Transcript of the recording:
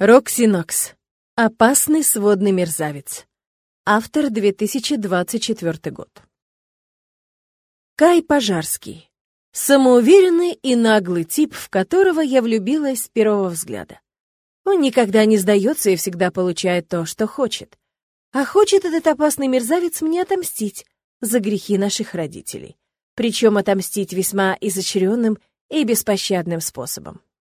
Рокси Нокс. Опасный сводный мерзавец. Автор 2024 год. Кай Пожарский. Самоуверенный и наглый тип, в которого я влюбилась с первого взгляда. Он никогда не сдается и всегда получает то, что хочет. А хочет этот опасный мерзавец мне отомстить за грехи наших родителей. Причем отомстить весьма изощренным и беспощадным способом.